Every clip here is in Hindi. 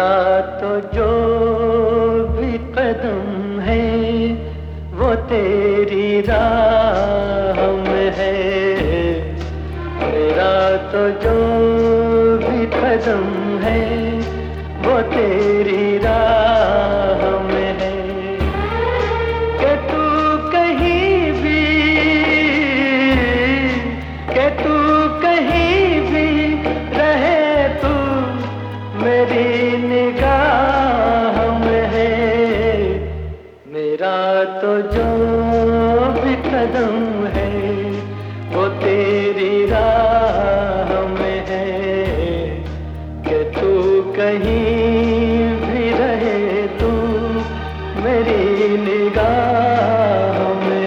का तो जो भी कदम है, वो तेरी राह में है। मेरा तो जो भी कदम है, वो तेरी जो भी कदम है, वो तेरी राह में है कि तू कहीं भी रहे, तू मेरी निगाह में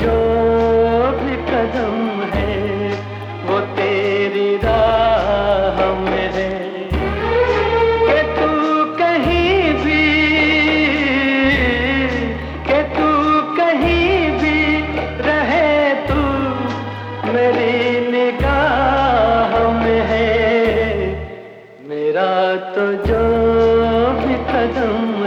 जो भी कदम है, वो तेरी राह मेरे के तू कहीं भी, के तू कहीं भी रहे तू, मेरी निगाह में है। मेरा तो जो भी कदम